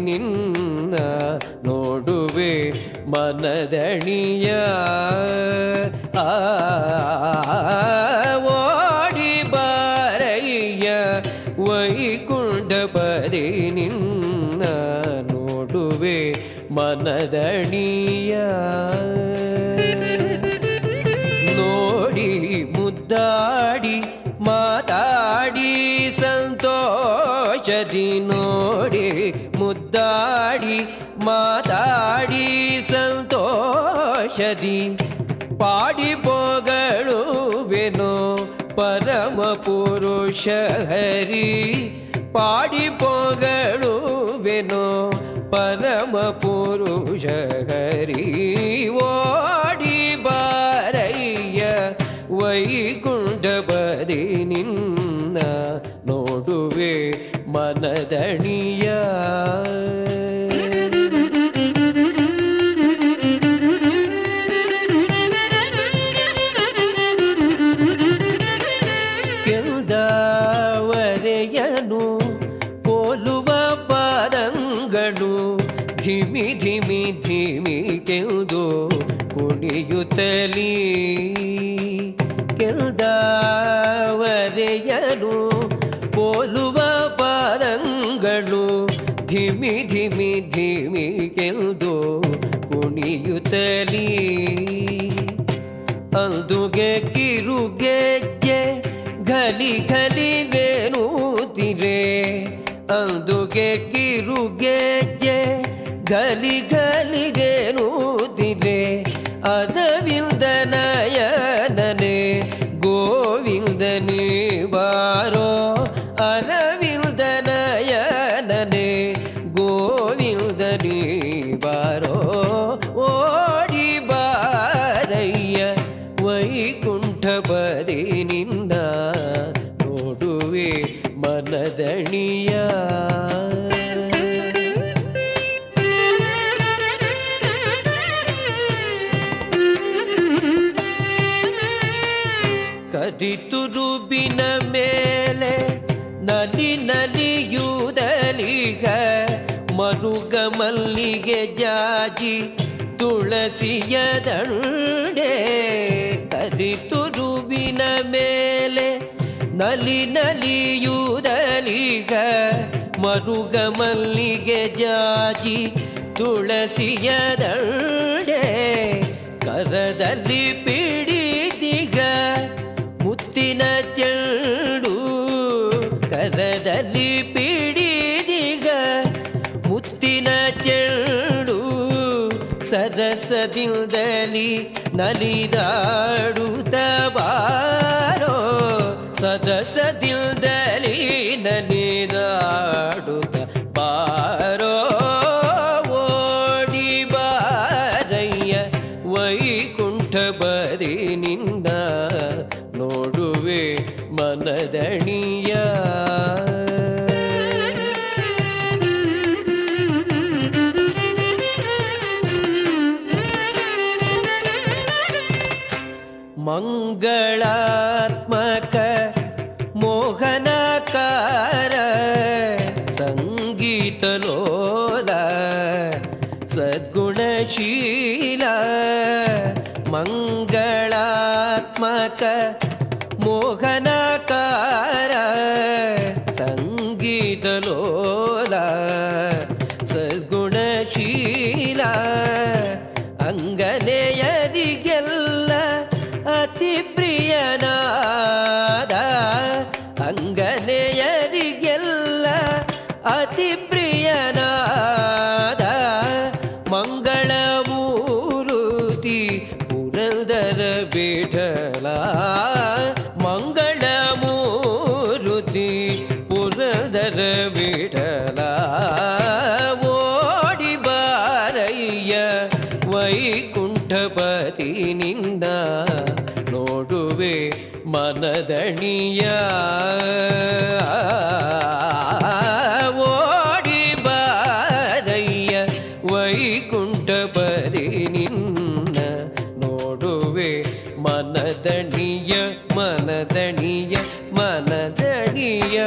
ನಿನ್ನ ನೋಡುವೆ ಮನದಣಿಯ. ಆ ಓಡಿ ಬಾರಯ್ಯ ವೈಕುಂಠಪದಿ ನಿನ್ನ ನೋಡುವೆ ಮನದಣಿಯ. ನೋಡಿ ಮುದ್ದಾಡಿ ಮಾತಾಡಿ ಸಂತೋಷದಿ ಪಾಡಿ ಪೋಗಳುವೆನೋ ಪರಮ ಪುರುಷ ಹರಿ ಪಾಡಿ ಪೋಗಳುವೆನೋ ಪರಮ ಪುರುಷ ಹರಿ ಓಡಿ ಬಾರಯ್ಯ ವೈಕುಂಠಪದಿ ನಿನ್ನ ನೋಡುವೆ ಮನದಣಿಯ ಪದಂಗಳು ಧಿಮಿ ಧಿಮಿ ಧಿಮಿ ಕೆಲ್ದು ಕುಣಿಯುತ್ತಲೀ. ಕೆಂದವರೆಯನು ಪೋಲುವ ಪಾರಂಗಳು ಧಿಮಿ ಧಿಮಿ ಧಿಮಿ ಕೆಲ್ದು ಕುಣಿಯುತ್ತಲೀ. ಅಂದುಗೆ ಕಿರುಗೆಜ್ಜೆ ಘಲಿ ಘಲಿವೇನುತ್ತಿರೆ ಅಂದುಗೆ ಕಿರುಗೆಜ್ಜೆ ಗಲಿ ಘಲಿಗೇನುತ್ತಿರೆ ಅರವಿಂದ ನಯನನೆ ಗೋವಿಂದನೇ ಬಾರೋ ಅರವಿಂದ ನಯನನೆ ಬಾರೋ ಓಡಿ ಬಾರಯ್ಯ ವೈಕುಂಠಪದಿ ನಿನ್ನ ನೋಡುವೆ ಮನದಣಿಯ ಕರಿತುರುಬಿನ ಮೇಲೆ ನಲಿ ನಲಿಯುವುದಲಿಗ ಮರುಗ ಮಲ್ಲಿಗೆ ಜಾಜಿ ತುಳಸಿಯ ದಂಡೆ. ಕರಿತುರುಬಿನ ಮೇಲೆ ನಲಿ ನಲಿಯುವುದಲಿಗ ಮರುಗ ಮಲ್ಲಿಗೆ ಜಾಜಿ ತುಳಸಿಯ ದಂಡೆ ಕರದಲ್ಲಿ ಪಿಡಿದಿಗ ಮುತ್ತಿನ ಚೆಂಡು ಕರದಲ್ಲಿ ಪಿಡಿದಿಗ ಮುತ್ತಿನ ಚೆಂಡು ಸರಸದಿಂದಲಿ ನಲಿದಾಡುತ್ತ ಬಾರೋ ಸದಸದಿಂದಲಿ ನಲಿದಾಡುತ್ತ ಬಾರೋ ಓಡಿ ವೈಕುಂಠಪದಿ ನಿನ್ನ ನೋಡುವೆ ಮನದಣಿಯ मोहनकार संगीत सङ्गीतलोला सद्गुणशीला मङ्गलात्मक मोहनकार संगीत सङ्गीतलोला सद्गुणशीला अङ्गने ಅಂಗನೆಯರಿಗೆಲ್ಲ ಅತಿ ಪ್ರಿಯನಾದ ಮಂಗಳಮೂರುತಿ ಪುರಂದರ ಬಿಠಲ ಮಂಗಳಮೂರುತಿ ಪುರಂದರ ಬಿಠಲ ಓಡಿ ಬಾರಯ್ಯ ವೈಕುಂಠಪತಿ ನಿನ್ನ ನೋಡುವೆ ಮನದಣಿಯ ಓಡಿ ಬಾರಯ್ಯ ವೈಕುಂಠಪದಿ ನಿನ್ನ ನೋಡುವೆ ಮನದಣಿಯ ಮನದಣಿಯ ಮನದಣಿಯ